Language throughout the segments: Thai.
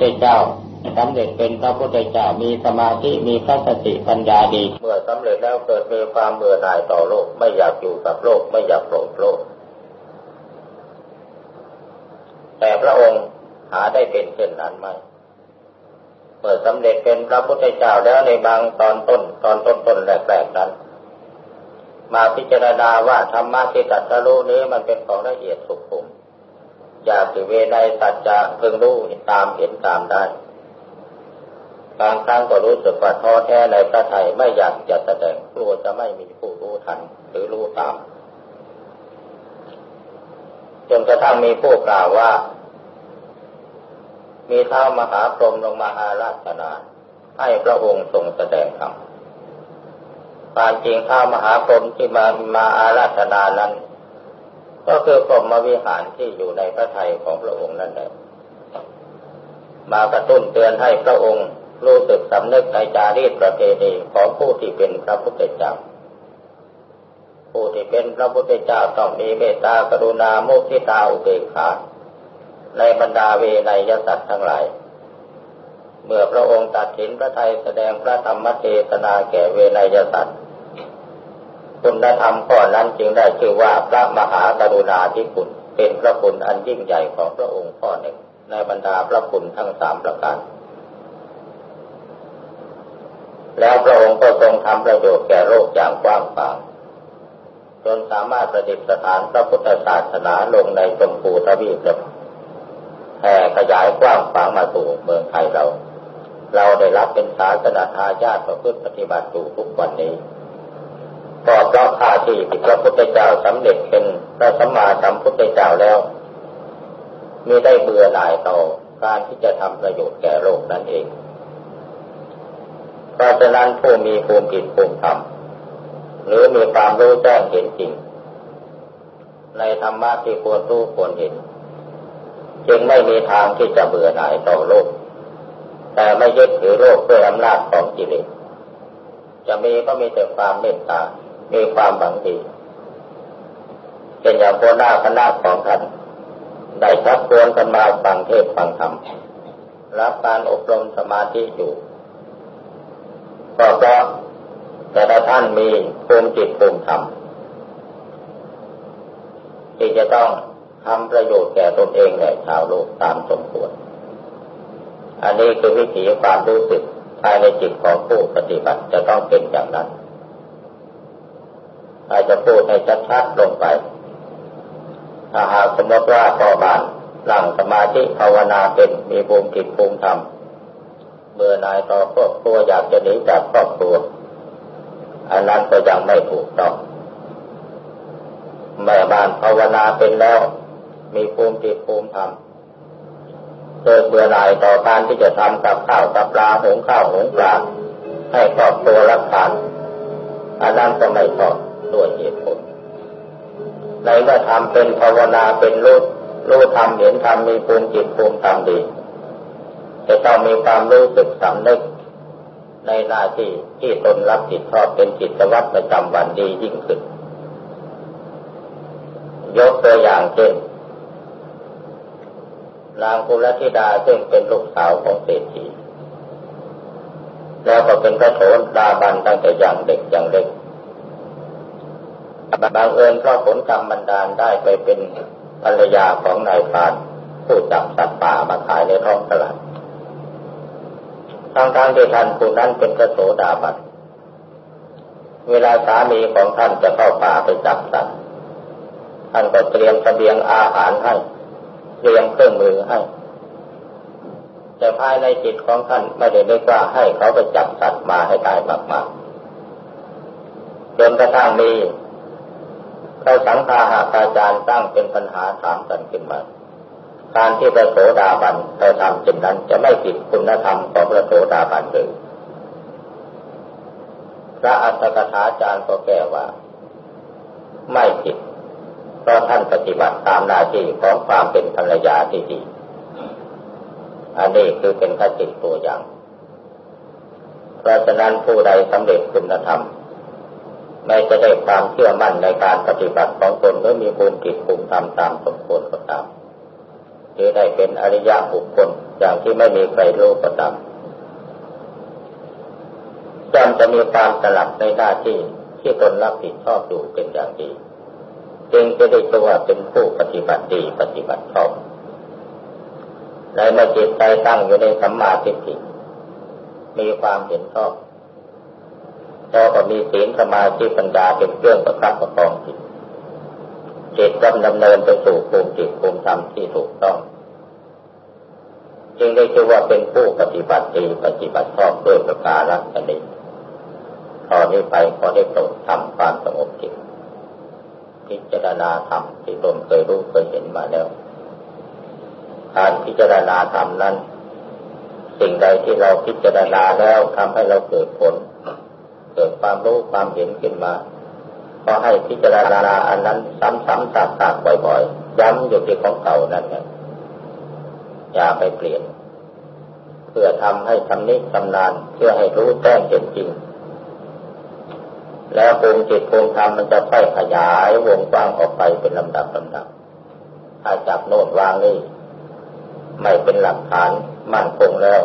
พุทธเจ้าสำเร็จเป็นพระพุทธเจ้ามีสมาธิมีพระสติปัญญาดี เมื่อสำเร็จแล้วเกิดมีความเบื่อหน่ายต่อโลก ไม่อยากอยู่กับโลกไม่อยากโปรดโลก แต่พระองค์หาได้เป็นเช่นนั้นไหมเมื่อสำเร็จเป็นพระพุทธเจ้าแล้วในบางตอนต้น ตอนต้นต้นแรกๆนั้น มาพิจารณาว่าธรรมะที่ตัดสรู้นี้มันเป็นของละเอียดสุขุ อยากสิเวในสัจจะเพิ่งรู้ตามเห็นตามได้ บางครั้งก็รู้สึกว่าท้อแท้ในพระไทยไม่อยากจะแสดงกลัวจะไม่มีผู้รู้ทันหรือรู้ตามจนกระทั่งมีผู้กล่าวว่า มีเท้ามหาพรหมลงมาอาราธนา ให้พระองค์ทรงแสดงธรรมความจริงเท้ามหาพรหมที่มามาอาราธนานั้น ก็คือพรหมวิหารที่อยู่ในพระทัยของพระองค์นั่นแหละมากระตุ้นเตือนให้พระองค์รู้สึกสำนึกในจารีตประเพณีของผู้ที่เป็นพระพุทธเจ้า ผู้ที่เป็นพระพุทธเจ้าต้องมีเมตตากรุณาโมกทิตาอุเบกขาในบรรดาเวนยสัตว์ทั้งหลาย เมื่อพระองค์ตัดสินพระไทยแสดงพระธรรมเทศนาแก่เวนยสัตว์ คุณธรรมข้อนั้นจึงได้ชื่อว่าพระมหากรุณาธิคุณเป็นพระคุณอันยิ่งใหญ่ของพระองค์ข้อหนึ่ง ในบรรดาพระคุณทั้งสามประการ แล้วพระองค์ก็ทรงทำประโยชน์แก่โลกอย่างกว้างขวางจนสามารถประดิษฐานพระพุทธศาสนาลงในชมพูทวีปแผ่ขยายกว้างขวางมาสู่เมืองไทยเรา เราได้รับเป็นศาสนาทายาทประพฤติปฏิบัติอยู่ทุกวันนี้ ก็เพราะข้าที่พระพุทธเจ้าสำเร็จเป็นพระสัมมาสัมพุทธเจ้าแล้วมีได้เบื่อหน่ายต่อการที่จะทำประโยชน์แก่โลกนั่นเอง เพราะฉะนั้นผู้มีภูมิจิตภูมิธรรมหรือมีความรู้แจ้งเห็นจริง ในธรรมะที่ควรรู้ควรเห็น จึงไม่มีทางที่จะเบื่อหน่ายต่อโลก แต่ไม่ยึดถือโลกด้วยอำนาจของกิเลสจะมีก็มีแต่ความเมตตา มีความหวังดีเป็นอย่างโคหน้าคณะของท่านได้ชักชวนกันมาฟังเทศฟังธรรมรับการอบรมสมาธิอยู่ก็เพราะแต่ละท่านมีภูมิจิตภูมิธรรมที่จะต้องทำประโยชน์แก่ตนเองและชาวโลกตามสมควร อันนี้คือวิถีความรู้สึกภายในจิตของผู้ปฏิบัติจะต้องเป็นอย่างนั้น อาจจะพูดให้ชัดๆลงไป ถ้าหากสมมติว่าพ่อบ้านหลังสมาธิภาวนาเป็นมีภูมิจิตภูมิธรรมเมื่อนายต่อครอบครัวอยากจะหนีจากครอบครัว อันนั้นก็ยังไม่ถูกต้องแม่บ้านภาวนาเป็นแล้ว มีภูมิจิตภูมิธรรมเกิดเบื่อหน่ายต่อการที่จะทำกับข้าวกับปลาหงข้าวหงปลาให้ครอบครัวรับทานอันนั้นก็ไม่ชอบ ด้วยเหตุผล ในเมื่อทำเป็นภาวนาเป็นรู้รู้ทำเห็นทำมีภูมิจิตภูมิธรรมดีจะต้องมีความรู้สึกสำนึกในหน้าที่ที่ตนรับผิดชอบเป็นกิจวัตรประจำวันดียิ่งขึ้น ยกตัวอย่างเช่นนางกุลธิดาซึ่งเป็นลูกสาวของเศรษฐีแล้วก็เป็นพระโถนดาบันตั้งแต่ย่างเด็กย่างเล็ก บางเอิญเพราะผลกรรมบันดาลได้ไปเป็นภรรยาของนายพรานผู้จับสัตว์ป่ามาขายในท้องตลาดทางทางที่ท่านผู้นั้นเป็นพระโสดาบันเวลาสามีของท่านจะเข้าป่าไปจับสัตว์ท่านก็เตรียมเสบียงอาหารให้เตรียมเครื่องมือให้ แต่ภายในจิตของท่านไม่ได้ได้กว่าให้เขาไปจับสัตว์มาให้ได้มากๆจนกระทั่งมี พระสังฆาหาอาจารย์ตั้งเป็นปัญหาถามกันขึ้นมา การที่พระโสดาบันเราทำเช่นนั้นจะไม่ผิดคุณธรรมของพระโสดาบันหรือพระอัตถกถาจารย์ก็แก้ว่า ไม่ผิดเพราะท่านปฏิบัติตามหน้าที่ของความเป็นภรรยาที่ดีอันนี้คือเป็นคติตัวอย่าง เพราะฉะนั้นผู้ใดสำเร็จคุณธรรม ม่จะได้ความเชื่อมั่นในการปฏิบัติของตนเมื่อมีภูมิจิตภูมิธรรมตามสมควรก็ตามจรือได้เป็นอริยะบุคคลอย่างที่ไม่มีใครรู้ก็ตามจำจะมีความสลับในหน้าที่ที่ตนรับผิดชอบอยู่เป็นอย่างดีจึงจะได้ชื่อว่าเป็นผู้ปฏิบัติดีปฏิบัติชอบในเมื่อจิตใจตั้งอยู่ในสัมมาทิฏฐิมีความเห็นชอบ แล้วก็มีศีลสมาธิปัญญาเป็นเครื่องประคับประคองจิตจิตดำเนินไปสู่ภูมิจิตภูมิธรรมที่ถูกต้อง จึงได้ชื่อว่าเป็นผู้ปฏิบัติดีปฏิบัติชอบด้วยประการฉนี้ตอนนี้ไปขอได้โปรดทำความสงบจิตพิจารณาธรรมที่ตนเคยรู้เคยเห็นมาแล้ว การพิจารณาธรรมนั้น สิ่งใดที่เราพิจารณาแล้วทำให้เราเกิดผล เกิดความรู้ความเห็นขึ้นมา ก็ให้พิจารณาอันนั้นซ้ำๆซากๆบ่อยๆ ย้ำอยู่ที่ของเก่านั้นนอย่าไปเปลี่ยน เพื่อทำให้ทำนิชำนาญเพื่อให้รู้แจ้งเห็นจริง แล้วภูมิจิตภูมิธรรมมันจะค่อยขยายวงกว้างออกไปเป็นลำดับลำดับถ้าจับโน่นวางนี่ไม่เป็นหลักฐานมั่นคงแล้ว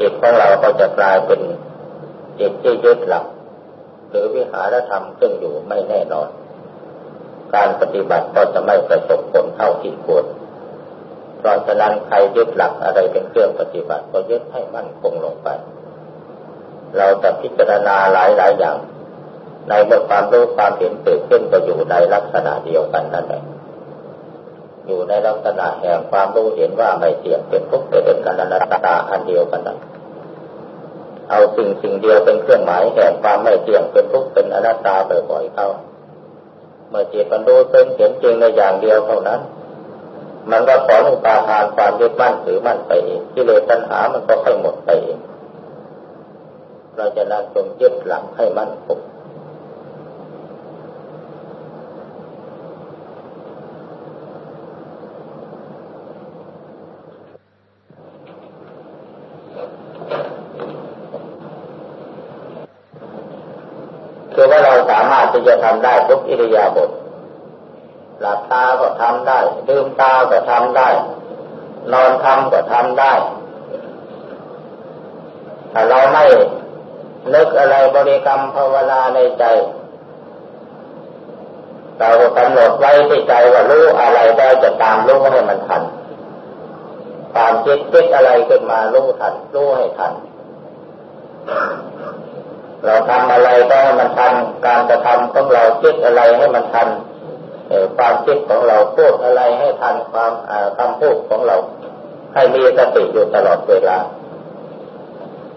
จิตของเราก็จะกลายเป็น จิตที่ยึดหลักหรือวิหารธรรมซึ่งอยู่ไม่แน่นอน การปฏิบัติก็จะไม่ประสบผลเท่าที่ควรเพราะฉะนั้นใครยึดหลักอะไรเป็นเครื่องปฏิบัติก็ยึดให้มั่นคงลงไป เราจะพิจารณาหลายหลายอย่าง ในเมื่อความรู้ความเห็นเกิดขึ้นก็อยู่ในลักษณะเดียวกันนั่นแหละอยู่ในลักษณะแห่งความรู้เห็นว่าไม่เที่ยงเป็นทุกข์เป็นกันัตตาอันเดียวกันนั้น เอาสิ่งสิ่งเดียวเป็นเครื่องหมายแห่งความไม่เที่ยงเป็นทุกข์เป็นอนัตตาบ่อยๆเข้าเมื่อจิตมันรู้ซึ้งเห็นจริงในอย่างเดียวเท่านั้น มันก็ขอให้ปาทานความยึดมั่นถือมั่นไปเองกิเลยปัญหามันก็ค่อยหมดไปเองเราจะนั่งจงยึดหลังให้มั่นคง คือว่าเราสามารถที่จะทำได้ทุกอิริยาบถหลับตาก็ทำได้ดื่มตาก็ทำได้ นอนทำก็ทำได้ถ้าเราไม่นึกอะไรบริกรรมภาวนาในใจ เรากำหนดไว้ที่ใจว่ารู้อะไรได้จะตามรู้ให้มันทันความคิดคิดอะไรขึ้นมารู้ทันรู้ให้ทัน เราทำอะไรก็ให้มันทันการกระทำของเราคิดอะไรให้มันทันความคิดของเราพูดอะไรให้ทันความคำพูดของเรา ให้มีสติอยู่ตลอดเวลา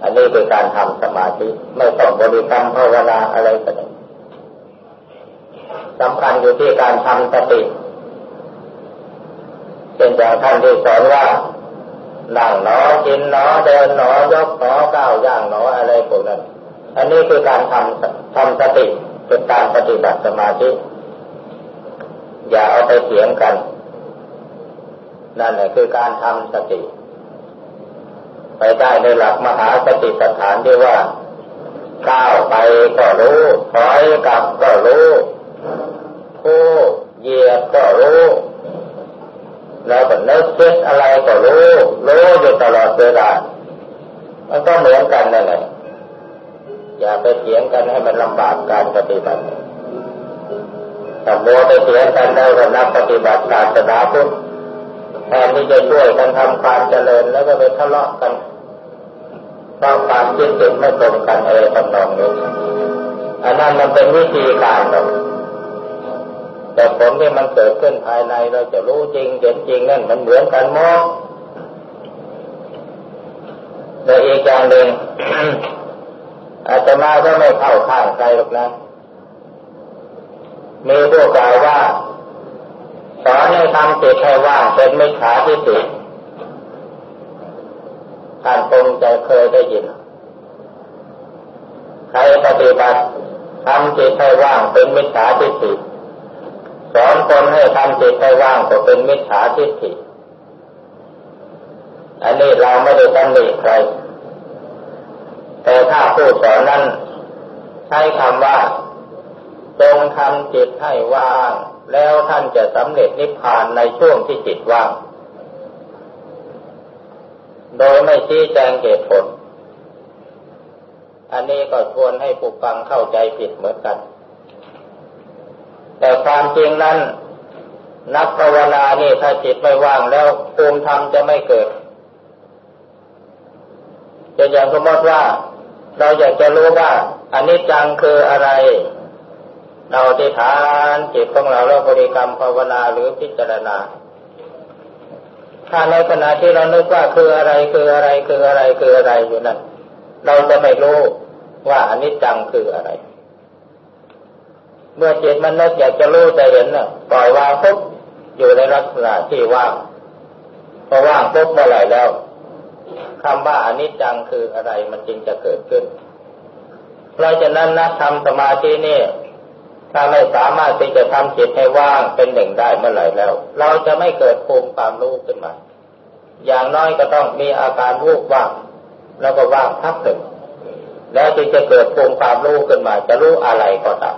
อันนี้เป็นการทำสมาธิไม่ต้องบริกรรมภาวนาอะไรก็ได้สำคัญอยู่ที่การทำสติเป็นอย่างท่านที่สอนว่านั่งหนอกินหนอเดินหนอยกหนอก้าวย่างหนออะไรพวกนั้น อันนี้คือการทำทำสติเป็นการปฏิบัติสมาธิ อย่าเอาไปเถียงกัน นั่นแหละคือการทำสติ ไปได้ในหลักมหาสติปัฏฐานที่ว่าก้าวไปก็รู้ถอยกลับก็รู้ผู้เหยียดก็รู้แล้วก็นึกคิดอะไรก็รู้ รู้อยู่ตลอดเวลามันก็เหมือนกันนั่นแหละ อย่าไปเถียงกันให้มันลำบากการปฏิบัติแต่โมไปเถียงกันได้ก็นักปฏิบัติศาสนาพุทธแทนที่จะช่วยกันทำความเจริญแล้วก็ไปทะเลาะกันเพราะความคิดเห็นไม่ตรงกันอะไรต่างๆนี้อันนั้นมันเป็นวิธีการหรอกแต่ผลที่มันเกิดขึ้นภายในเราจะรู้จริงเห็นจริงนั่นมันเหมือนกันหมดแต่อีกอย่างหนึ่ง อาจจะมาก็ไม่เข้าข้างใครหรอกนะมีพวกกล่าวว่า สอนให้ทำจิตให้ว่างเป็นไม่ขาที่ติท่านคงจะเคยได้ยิน ใครปฏิบัติทำจิตให้ว่างเป็นมิจฉาทิฏฐิสอนคนให้ทำจิตให้ว่างก็เป็นมิจฉาทิฏฐิอันนี้เราไม่ได้ตำหนิใคร แต่ถ้าผู้สอนนั้นใช้คำว่าจงทำจิตให้ว่าง แล้วท่านจะสำเร็จนิพพานในช่วงที่จิตว่าง โดยไม่ชี้แจงเหตุผล อันนี้ก็ชวนให้ผู้ฟังเข้าใจผิดเหมือนกัน แต่ความจริงนั้น นักภาวนานี่ถ้าจิตไม่ว่างแล้วภูมิธรรมจะไม่เกิดจะอย่างสมมติว่า เราอยากจะรู้ว่าอันนี้จังคืออะไร เราที่ฐานจิตของเราแล้วบริกรรมภาวนาหรือพิจารณา ถ้าในขณะที่เรานึกว่าคืออะไรคืออะไรคืออะไรคืออะไรอยู่นั้นเราจะไม่รู้ว่าอันิจจังคืออะไร เมื่อจิตมันนึกอยากจะรู้จะเห็นน่ะปล่อยวางปุ๊บอยู่ในลักษณะที่ว่างพอว่างปุ๊บเมื่อไหร่แล้ว คำว่าอนิจจังคืออะไรมันจึงจะเกิดขึ้น เพราะฉะนั้นนะทำสมาธินี่ถ้าไม่สามารถที่จะทำจิตให้ว่างเป็นหนึ่งได้เมื่อไหร่แล้ว เราจะไม่เกิดภูมิความรู้ขึ้นมา อย่างน้อยก็ต้องมีอาการวูบว่างแล้วก็ว่างพักหนึ่งแล้วจึงจะเกิดภูมิความรู้ขึ้นมา จะรู้อะไรก็ตาม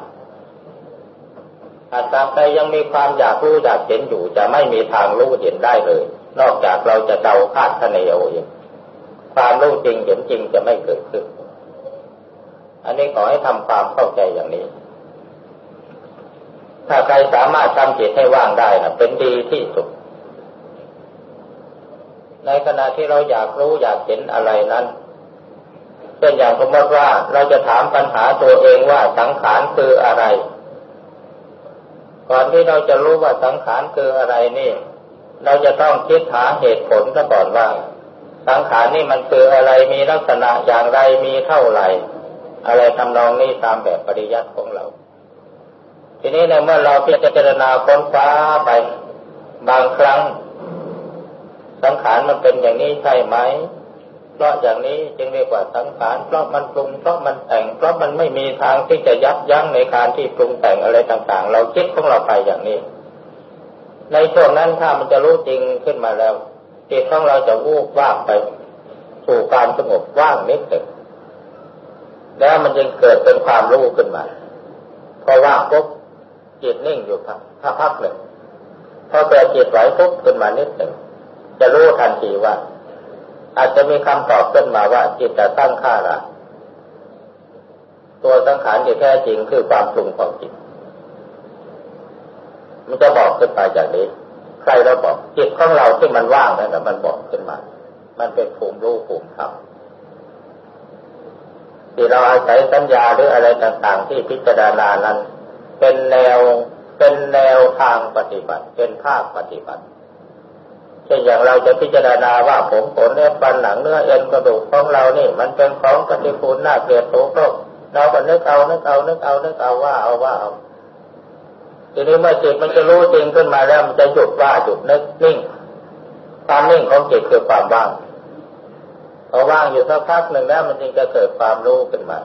อาตราใดยังมีความอยากรู้อยากเห็นอยู่ จะไม่มีทางรู้เห็นได้เลย นอกจากเราจะเดาคาดคะเนเอาเอง ความรู้จริงเห็นจริงจะไม่เกิดขึ้น อันนี้ขอให้ทำความเข้าใจอย่างนี้ ถ้าใครสามารถทำจิตให้ว่างได้นะเป็นดีที่สุด ในขณะที่เราอยากรู้อยากเห็นอะไรนั้นเช่นอย่างสมมติว่าเราจะถามปัญหาตัวเองว่าสังขารคืออะไร ก่อนที่เราจะรู้ว่าสังขารคืออะไรนี่ เราจะต้องคิดหาเหตุผลซะก่อนว่า สังขารนี่มันคืออะไรมีลักษณะอย่างไรมีเท่าไหร่ อะไรทำนองนี้ตามแบบปริยัติของเรา ทีนี้ในเมื่อเราพิจารณาค้นคว้าไปบางครั้ง สังขารมันเป็นอย่างนี้ใช่ไหมเพราะอย่างนี้จึงเรียกว่าสังขารเพราะมันปรุงเพราะมันแต่ง เพราะมันไม่มีทางที่จะยับยั้งในการที่ปรุงแต่งอะไรต่างๆ เราคิดของเราไปอย่างนี้ ในช่วงนั้นถ้ามันจะรู้จริงขึ้นมาแล้ว จิตของเราจะวูบว่างไปสู่ความสงบว่างนิดหนึ่งแล้วมันจึงเกิดเป็นความรู้ขึ้นมาพอว่างปุ๊บจิตนิ่งอยู่ครับถ้าพักหนึ่งพอเกิดจิตไหวปุ๊บขึ้นมานิดหนึ่งจะรู้ทันทีว่า อาจจะมีคำตอบขึ้นมาว่า จิตจะตั้งค่าละตัวสังขารที่แท้จริงคือความปรุงของจิต มันจะบอกขึ้นไปอย่างนี้ ใครเราบอกจิตของเราที่มันว่างนั่นแหละมันบอกขึ้นมา มันเป็นภูมิรู้ภูมิธรรมที่เราอาศัยสัญญาหรืออะไรต่างๆ ที่พิจารณานั้น เป็นแนวเป็นแนวทางปฏิบัติ เป็นภาคปฏิบัติเช่นอย่างเราจะพิจารณาว่าผมขนเนื้อฟันหนังเนื้อเอ็นกระดูกของเรานี่ มันเป็นของปฏิปูลน่าเกลียดโสโครกเราก็นึกเอานึกเอานึกเอานึกเอาว่าเอาว่าเอา ทีนี้เมื่อจิตมันจะรู้จริงขึ้นมาแล้วมันจะหยุดว่าหยุดนึกนิ่งความนิ่งของจิตคือความว่างพอว่างอยู่สักพักหนึ่งแล้วมันจึงจะเกิดความรู้ขึ้นมา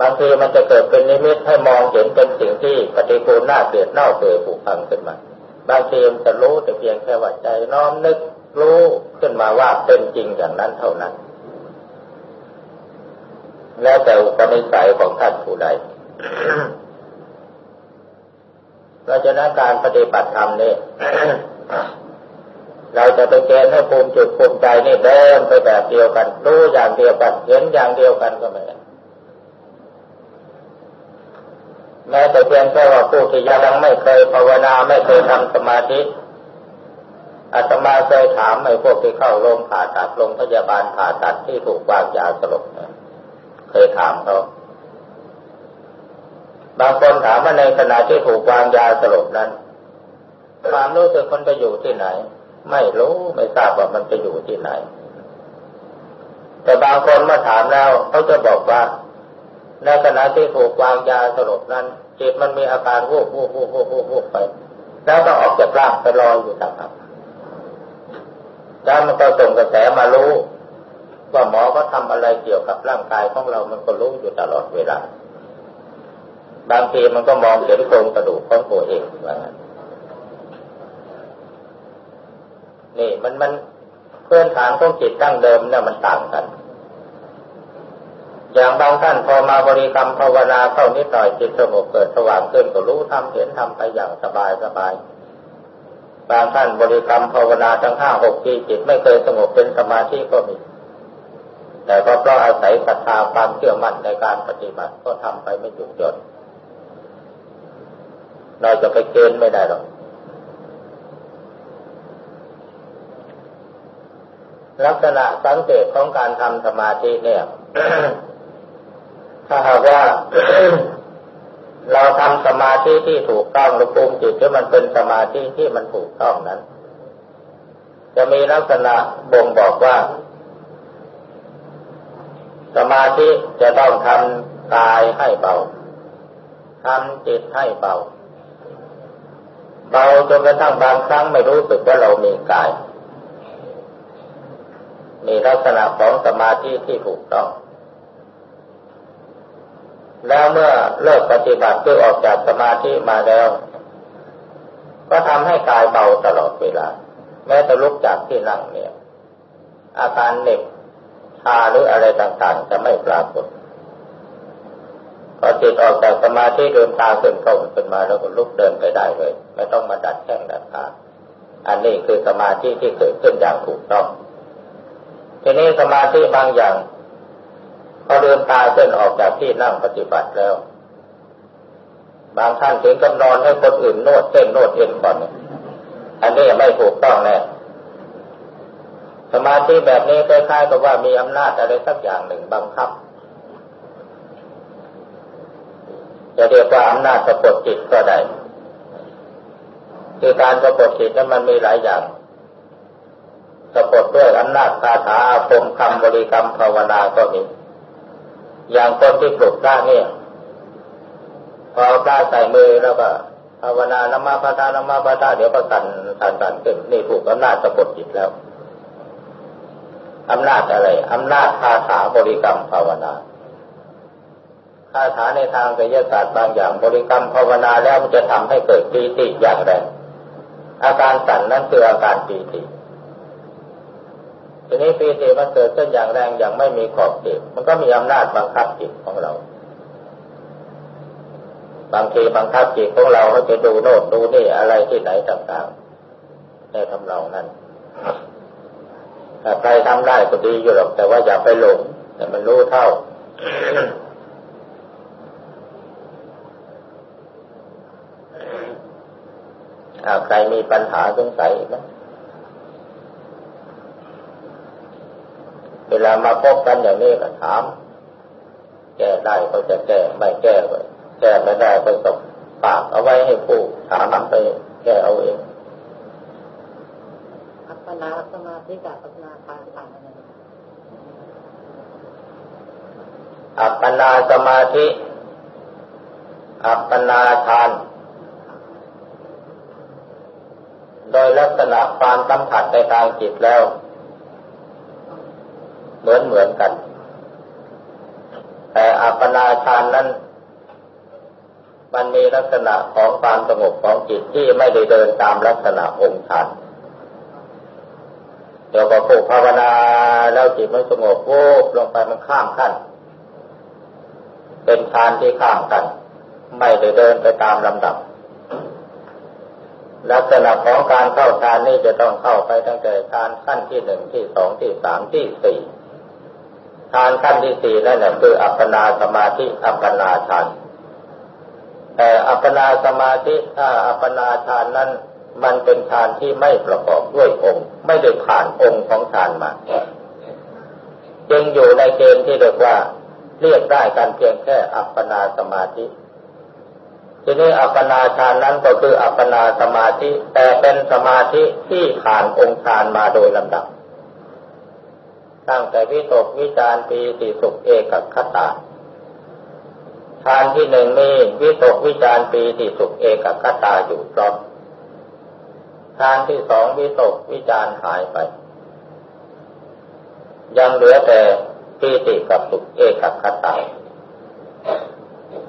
บางทีมันจะเกิดเป็นนิมิตให้มองเห็นเป็นสิ่งที่ปฏิกูลน่าเกลียดเน่าเปื่อยผุพังขึ้นมา บางทีมันจะรู้แต่เพียงแค่ว่าใจน้อมนึกรู้ขึ้นมาว่าเป็นจริงอย่างนั้นเท่านั้น แล้วแต่อุปนิสัยของท่านผู้ใด เราจะนั้นการปฏิบัติธรรมนี่เราจะไปเกณฑ์ให้ภูมิจุดภูมิใจนี่เดินไปแบบเดียวกันรู้อย่างเดียวกันเห็นอย่างเดียวกันก็ไม่ได้แม้แต่เพียงแค่ว่าผู้ที่ยังไม่เคยภาวนาไม่เคยทำสมาธิอาตมาเคยถามไอ้พวกที่เข้าโรงผ่าตัดโรงพยาบาลผ่าตัดที่ถูกวางยาสลบเคยถามเขา บางคนถามว่าในขณะที่ถูกวางยาสลบนั้น ความรู้สึกคนไปอยู่ที่ไหน ไม่รู้ไม่ทราบว่ามันไปอยู่ที่ไหน แต่บางคนมาถามแล้วเขาจะบอกว่า ในขณะที่ถูกวางยาสลบนั้นจิตมันมีอาการวูบวูบวูบวูบวูบวูบไป แล้วก็ออกจากร่างไปลอยอยู่ต่างหากแล้วมันก็ส่งกระแสมารู้ ว่าหมอเขาทาอะไรเกี่ยวกับร่างกายของเรามันก็รู้อยู่ตลอดเวลา บางทีมันก็มองเห็นโครงกระดูกของตัวเองว่างั้นนี่มันมันเพื่อนฐานของจิตตั้งเดิมเนี่ยมันต่างกัน อย่างบางท่านพอมาบริกรรมภาวนาเข้านิดหน่อยจิตสงบเกิดสว่างขึ้นก็รู้ทำเห็นทำไปอย่างสบายสบายบางท่านบริกรรมภาวนาทั้งห้าหกปีจิตไม่เคยสงบเป็นสมาธิก็มี แต่ก็เพราะอาศัยศรัทธาความเชื่อมั่นในการปฏิบัติก็ทำไปไม่หยุดหย่อน เราจะไปเกณฑ์ไม่ได้หรอกลักษณะสังเกตของการทำสมาธิเนี่ย ถ้าหากว่าเราทำสมาธิที่ถูกต้องระปุมจิตที่มันเป็นสมาธิที่มันถูกต้องนั้น จะมีลักษณะบ่งบอกว่า สมาธิจะต้องทำกายให้เบาทำจิตให้เบา เบาจนกระทั่งบางครั้งไม่รู้สึกว่าเรามีกาย มีลักษณะของสมาธิที่ถูกต้อง แล้วเมื่อเลิกปฏิบัติคือออกจากสมาธิมาแล้ว ก็ทำให้กายเบาตลอดเวลา แม้แต่ลุกจากที่นั่งเนี่ย อาการเหน็บชาหรืออะไรต่างๆ จะไม่ปรากฏ พอจิตออกจากสมาธิเดินตาขึ้นเข้าขึ้นมาแล้วก็ลุกเดินไปได้เลย ไม่ต้องมาดัดแข้งดัดขาอันนี้คือสมาธิที่เกิดขึ้นอย่างถูกต้องทีนี้สมาธิบางอย่างพอเดินตาเส้นออกจากที่นั่งปฏิบัติแล้ว บางท่านถึงกำนอนให้คนอื่นนวดเส้นนวดเอ็นก่อนอันนี้ไม่ถูกต้องแน่สมาธิแบบนี้คล้ายๆกับว่ามีอำนาจอะไรสักอย่างหนึ่งบังคับ จะเรียกว่าอำนาจสะกดจิตก็ได้คือการสะกดจิตนั้นมันมีหลายอย่างสะกดด้วยอำนาจคาถาอาคมคำบริกรรมภาวนาก็มี อย่างคนที่ปลุกพระเนี่ย พอพระใส่มือแล้วก็ภาวนานมาพระทานมาพระทาเดี๋ยวก็สั่นสั่นสั่นขึ้นนี่ถูกอำนาจสะกดจิตแล้วอำนาจอะไรอำนาจคาถาบริกรรมภาวนา คาถาในทางไสยศาสตร์บางอย่างบริกรรมภาวนาแล้วมันจะทำให้เกิดปีติอย่างแรงอาการสั่นนั้นคืออาการปีติทีนี้ปีติมันเกิดขึ้นอย่างแรงอย่างไม่มีขอบเขตมันก็มีอำนาจบังคับจิตของเรา บางทีบังคับจิตของเราให้ไปดูโน่นดูนี่อะไรที่ไหนต่างๆในทำเรานั้นใครทำได้ก็ดีอยู่หรอกแต่ว่าอย่าไปหลงแต่มันรู้เท่า ใครมีปัญหาสงสัยไหมเวลามาพบกันอย่างนี้ก็ถาม แก้ได้ก็จะแก้ไม่แก้ก็แก้ไม่ได้ก็ตกปากเอาไว้ให้ผู้ถามไปแก้เอาเองอัปปนาสมาธิกับอัปปนาทานต่างกันอัปปนาสมาธิ อัปปนาทาน โดย ลักษณะความสัมผัสในทางจิตแล้ว เหมือนเหมือนกัน แต่อัปปนาฌานนั้น มันมีลักษณะของความสงบของจิตที่ไม่ได้เดินตามลักษณะองค์ฌานเดี๋ยวพอผูกภาวนาแล้วจิตมันสงบโว้ลงไปมันข้ามขั้น เป็นฌานที่ข้ามกัน ไม่ได้เดินไปตามลำดับ ลักษณะของการเข้าฌานนี่จะต้องเข้าไปตั้งแต่ฌานขั้นที่หนึ่งที่สองที่สามที่สี่ฌานขั้นที่สี่นั่นแหละคืออัปปนาสมาธิอัปปนาฌานแต่อัปปนาสมาธิถ้าอัปปนาฌานนั้นมันเป็นฌานที่ไม่ประกอบด้วยองค์ ไม่ได้ผ่านองค์ของฌานมาจึงอยู่ในเกณฑ์ที่เรียกว่า เรียกได้กันเพียงแค่อัปปนาสมาธิ ทีนี้อัปปนาฌานนั้นก็คืออัปปนาสมาธิ แต่เป็นสมาธิที่ผ่านองค์ฌานมาโดยลำดับ ตั้งแต่วิตกวิจารปีติสุขเอกคตาทานที่หนึ่งมีวิตกวิจารปีติสุขเอกคตาอยู่พร้อมทานที่สองวิตกวิจารหายไป ยังเหลือแต่ปีติกับสุขเอกคตา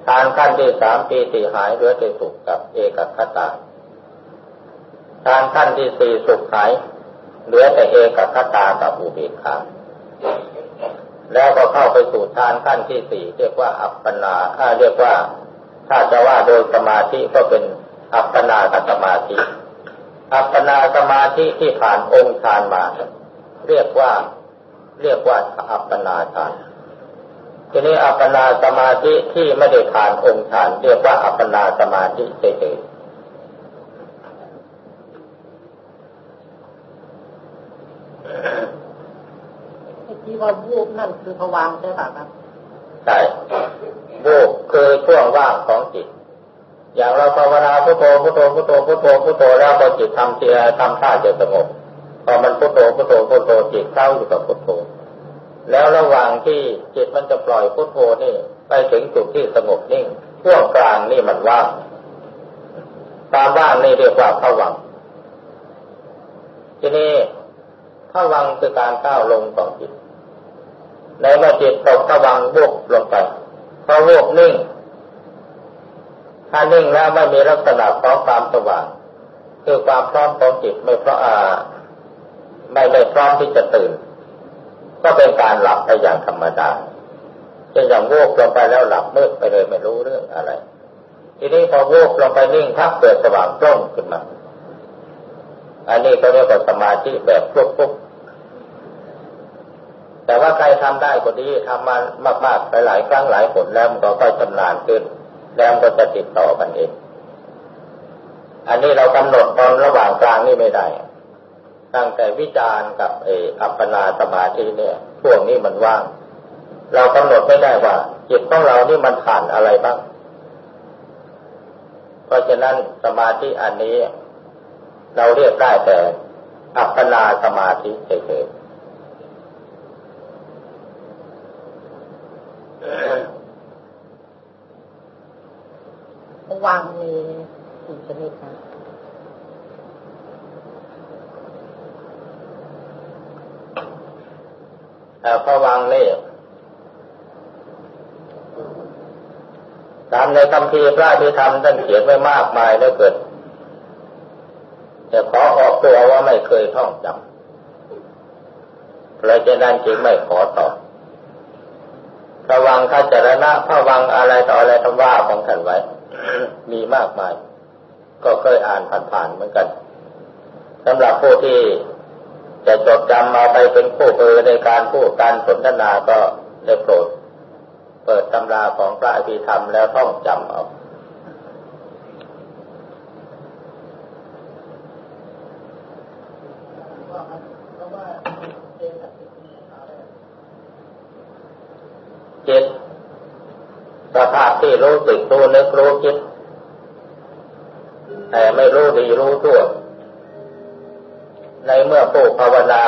ทานขั้นที่สามปีติหายเหลือแต่สุขกับเอกคตาทานขั้นที่สี่สุขหายเหลือแต่เอกคตากับอุเบกขาแล้วก็เข้าไปสู่ฌานขั้นที่สี่เรียกว่าอัปปนาถ้าเรียกว่า ถ้าจะว่าโดยสมาธิก็เป็นอัปปนาสมาธิ อัปปนาสมาธิที่ผ่านองค์ฌานมา เรียกว่า เรียกว่าอัปปนาฌาน ทีนี้อัปปนาสมาธิที่ไม่ได้ผ่านองค์ฌานเรียกว่าอัปปนาสมาธิเฉยที่ว่าวูบนั่นคือผวังใช่ไหมครับใช่วูบคือช่วงว่างของจิต อย่างเราภาวนาพุทโธพุทโธพุทโธพุทโธพุทโธแล้วพอจิตทำเสียทำท่าจะสงบพอมันพุทโธพุทโธพุทโธจิตเข้าอยู่กับพุทโธ แล้วระหว่างที่จิตมันจะปล่อยพุทโธนี่ ไปถึงจุดที่สงบนิ่งช่วงกลางนี่มันว่างตามว่างนี่เรียกว่าผวังทีนี้ผวังคือการก้าวลงของจิตในเมื่อจิตตกผวังบุกลงไปพอวุบนิ่งถ้านิ่งแล้วไม่มีลักษณะของความสว่างคือความพร้อมของจิตไม่เพราะอ่าไม่ไม่พร้อมที่จะตื่น ก็เป็นการหลับไปอย่างธรรมดาเช่นอย่างวูบลงไปแล้วหลับมืดไปเลยไม่รู้เรื่องอะไร ทีนี้พอวูบลงไปนิ่งทับเกิดสว่างโปร่งขึ้นมา อันนี้ก็เรียกว่าสมาธิแบบฟุกๆแต่ว่าใครทำได้ก็ดีทำมามากๆไปหลายครั้งหลายผลแล้วมันก็ค่อยชำนาญขึ้น แล้วก็จะติดต่อกันเอง อันนี้เรากำหนดตอนระหว่างกลางนี่ไม่ได้ ตั้งแต่วิจารณ์กับเออัปปนาสมาธิเนี่ยช่วงนี้มันว่าง เรากำหนดไม่ได้ว่าจิตของเรานี่มันผ่านอะไรบ้าง เพราะฉะนั้นสมาธิอันนี้ เราเรียกได้แต่อัปปนาสมาธิเฉยๆวังมีกี่ชนิดนะ แต่พวังนี่ตามในคำพีพระพิธรรมท่านเขียนไว้มากมายแล้วเกิด แต่ขอออกตัวว่าไม่เคยท่องจำเพราะฉะนั้นจึงไม่ขอตอบพระวังข้าจรณะพระวังอะไรต่ออะไรทว่าของท่านไว้ มีมากมาย ก็เคยอ่านผ่านๆเหมือนกันสำหรับผู้ที่ จะจดจำมาไปเป็นผู้เออในการพูดการสนทนาก็ได้โปรด เปิดตำราของพระอภิธรรมแล้วท่องจำเอาจิตสภาพที่รู้สึกรู้นึกรู้คิดแต่ไม่รู้ดีรู้ทั่ว ในเมื่อผู้ภาวนา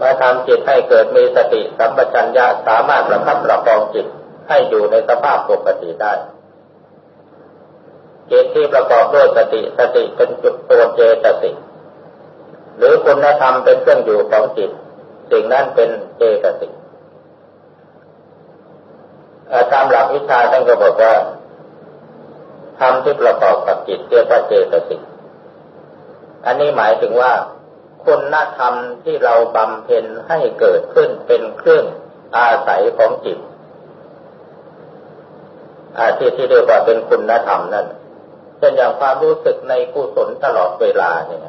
มาทำจิตให้เกิดมีสติสัมปชัญญะสามารถประคับประคองจิตให้อยู่ในสภาพปกติได้จิตที่ประกอบด้วยสติสติเป็นจุดตัวเจตสิกหรือคุณธรรมเป็นเครื่องอยู่ของจิต สิ่งนั้นเป็นเจตสิกตามหลักวิชาท่านก็บอกว่าทำที่ประกอบกับจิตเรียกว่าเจตสิก อันนี้หมายถึงว่าคุณธรรมที่เราบำเพ็ญให้เกิดขึ้นเป็นเครื่องอาศัยของจิตอาที่ที่เรียกว่าเป็นคุณธรรมนั่นเช่นอย่างความรู้สึกในกุศลตลอดเวลาเนี่ย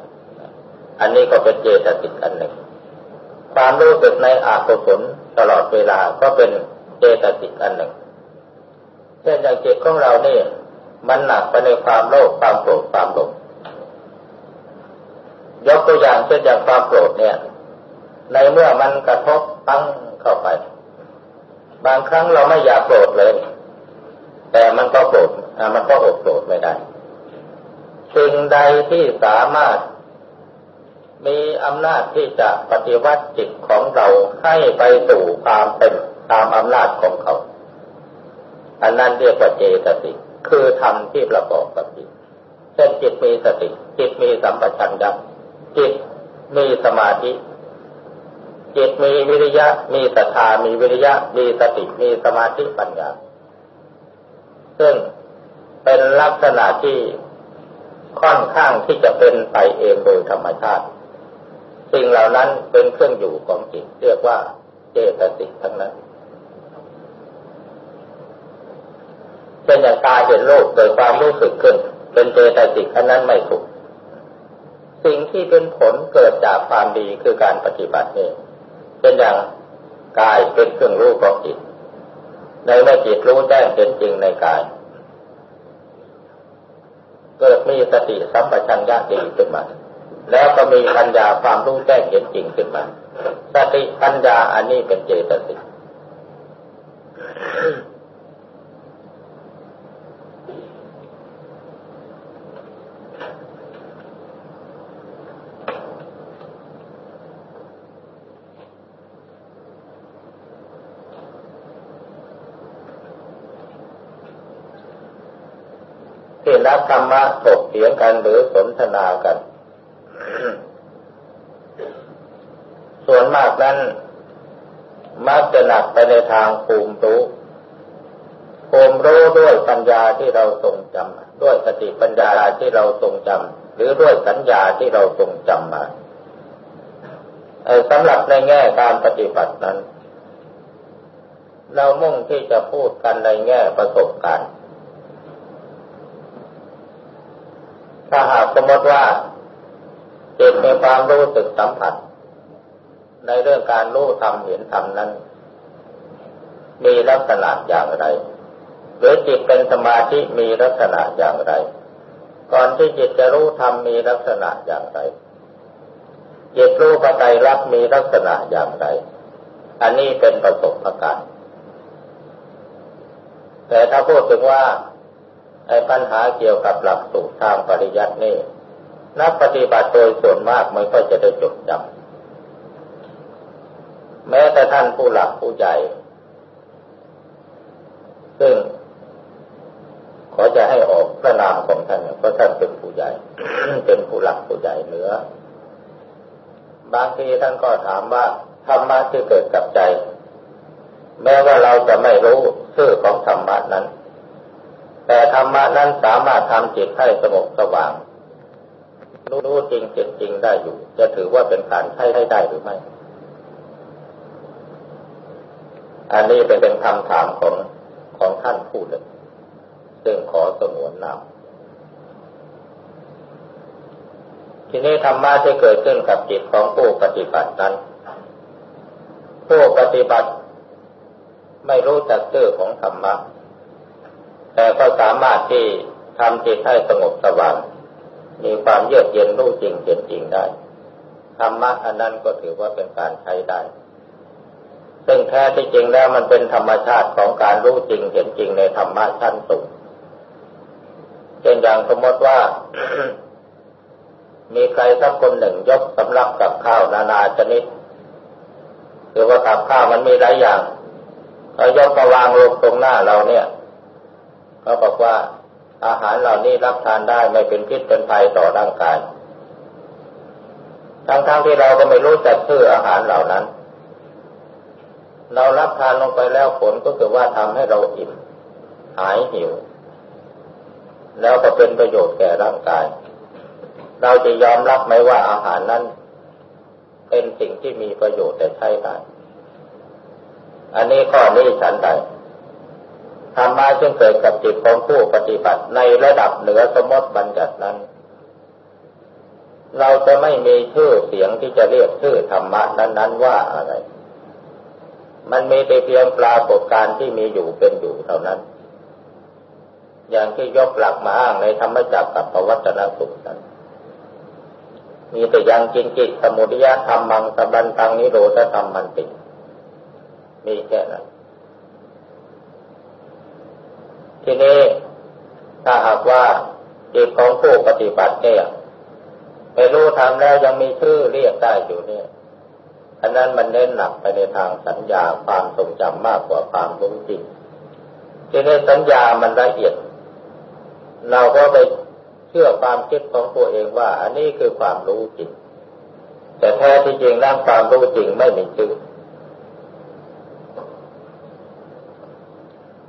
อันนี้ก็เป็นเจตสิกอันหนึ่ง ความรู้สึกในอากุศลตลอดเวลาก็เป็นเจตสิกอันหนึ่ง เช่นอย่างจิตของเราเนี่ยมันหนักไปในความโลภความโกรธความหลง ยกตัวอย่างเช่นอย่างความโกรธเนี่ย ในเมื่อมันกระทบตั้งเข้าไป บางครั้งเราไม่อยากโกรธเลย แต่มันก็โกรธมันก็อดโกรธไม่ได้สิ่งใดที่สามารถมีอำนาจที่จะปฏิวัติจิตของเราให้ไปสู่ความเป็นตามอำนาจของเขา อันนั้นเรียกว่าเจตสิกคือธรรมที่ประกอบกับจิต เช่นจิตมีสติ จิตมีสัมปชัญญะ จิตมีสมาธิ จิตมีวิริยะ มีศรัทธา มีวิริยะ มีสติ มีสมาธิปัญญา ซึ่งเป็นลักษณะที่ค่อนข้างที่จะเป็นไปเองโดยธรรมชาติ สิ่งเหล่านั้นเป็นเครื่องอยู่ของจิตเรียกว่าเจตสิกทั้งนั้นเช่นอย่างตาเห็นโลกเกิดความรู้สึกขึ้น เป็นเจตสิกอันนั้นไม่ถูก สิ่งที่เป็นผลเกิดจากความดีคือการปฏิบัตินี่เป็นอย่างกายเป็นเครื่องรู้ของจิต ในเมื่อจิตรู้แจ้งเห็นจริงในกาย เกิดมีสติสัมปชัญญะดีขึ้นมา แล้วก็มีปัญญาความรู้แจ้งเห็นจริงขึ้นมา สติปัญญาอันนี้เป็นเจตสิก รับธรรมะถกเถียงกันหรือสนทนากัน ส่วนมากนั้น มักจะหนักไปในทางภูมิรู้ภูมิรู้ด้วยปัญญาที่เราทรงจำด้วยสติปัญญาที่เราทรงจำหรือด้วยสัญญาที่เราทรงจำมาสำหรับในแง่การปฏิบัตินั้น เรามุ่งที่จะพูดกันในแง่ประสบการณ์ ถ้าหากสมมติว่าจิตมีความรู้สึกสัมผัส ในเรื่องการรู้ทำเห็นทำนั้น มีลักษณะอย่างไร หรือจิตเป็นสมาธิมีลักษณะอย่างไร ก่อนที่จิตจะรู้ทำมีลักษณะอย่างไร จิตรู้ปัจจัยรับมีลักษณะอย่างไร อันนี้เป็นประสบการณ์แต่ถ้าพูดถึงว่า ไอ้ปัญหาเกี่ยวกับหลักสูตรทางปริยัตินี่นักปฏิบัติโดยส่วนมากไม่ค่อยจะได้จดจำแม้แต่ท่านผู้หลักผู้ใหญ่ ซึ่งขอจะให้ออกพระนามของท่านเพราะท่านเป็นผู้ใหญ่ เป็นผู้หลักผู้ใหญ่เหนือบางทีท่านก็ถามว่าธรรมะที่เกิดกับใจ แม้ว่าเราจะไม่รู้ชื่อของธรรมะนั้น แต่ธรรมะนั้นสามารถทำจิตให้สงบสว่าง รู้จริงจ็ดจริงได้อยู่ จะถือว่าเป็นการใช้ให้ได้หรือไม่ อันนี้เป็นเป็นคำถามของของท่านผู้หนึ่งซึ่งขอสมวนนำทีนี้ธรรมะที่เกิดขึ้นกับจิตของผู้ปฏิบัตินั้น ผู้ปฏิบัติ ไม่รู้จักชื่อของธรรมะ แต่ก็สามารถที่ทำจิตให้สงบสว่าง มีความเยือกเย็นรู้จริงเห็นจริงได้ ธรรมะอันนั้นก็ถือว่าเป็นการใช้ได้ ซึ่งแท้ที่จริงแล้วมันเป็นธรรมชาติของการรู้จริงเห็นจริงในธรรมะชั้นสูงเช่นอย่างสมมติว่า มีใครสักคนหนึ่งยกสำรับกับข้าวนานาชนิดหรือว่ากับข้าวมันมีหลายอย่างเขายกมาวางลงตรงหน้าเราเนี่ย เขาบอกว่าอาหารเหล่านี้รับทานได้ไม่เป็นพิษเป็นภัยต่อร่างกาย ทั้งๆทที่เราก็ไม่รู้จักชื่ออาหารเหล่านั้น เรารับทานลงไปแล้วผลก็คือว่าทำให้เราอิ่ม หายหิว แล้วก็เป็นประโยชน์แก่ร่างกาย เราจะยอมรับไหมว่าอาหารนั้น เป็นสิ่งที่มีประโยชน์แต่ใช้ได้อันนี้ข้อนี้ฉันใด ธรรมะจึงเกิดกับจิตของผู้ปฏิบัติในระดับเหนือสมมติบัญญัตินั้น เราจะไม่มีชื่อเสียงที่จะเรียกชื่อธรรมะนั้น ๆ ว่าอะไร มันมีแต่เพียงปรากฏการที่มีอยู่เป็นอยู่เท่านั้น อย่างที่ยกหลักมาอ้างในธรรมจักรกับปวัตนสุขนั้นมีแต่ยังจินจิตสมุทยธรรมังสบันตังนิโรธธรรมมันติมีแค่นั้น ทีนี้ถ้าหากว่าจิตของผู้ปฏิบัติเนี่ยไปรู้ทำแล้วยังมีชื่อเรียกได้อยู่เนี่ยอันนั้นมันเน้นหนักไปในทางสัญญาความทรงจำมากกว่าความรู้จริงทีนี้สัญญามันละเอียด เราก็ไปเชื่อความคิดของตัวเองว่า อันนี้คือความรู้จริง แต่แท้ที่จริงร่างความรู้จริงไม่มีชื่อ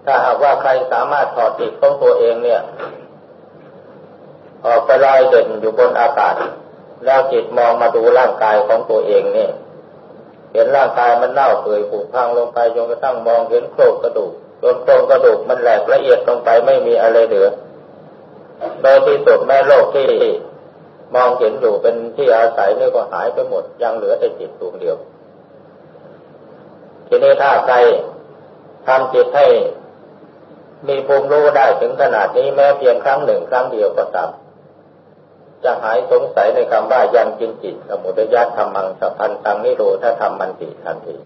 ถ้าหากว่าใครสามารถถอดจิตของตัวเองเนี่ย ออกไปลอยเด่นอยู่บนอากาศ แล้วจิตมองมาดูร่างกายของตัวเองเนี่ย เห็นร่างกายมันเน่าเปื่อยผุพังลงไปจนกระทั่งมองเห็นโครงกระดูกจนโครงกระดูกมันแหลกละเอียดลงไปไม่มีอะไรเหลือโดยที่สุดแม่โลกที่มองเห็นอยู่เป็นที่อาศัยนี่ก็หายไปหมด ยังเหลือแต่จิตดวงเดียว ทีนี้ถ้าใครทำจิตให้ มีภูมิรู้ได้ถึงขนาดนี้แม้เพียงครั้งหนึ่งครั้งเดียวก็ตามจะหายสงสัยในคำว่ายังกินจิตสมุทยะธรรมังสัพพันตังนิโรธธรรมมันติทันที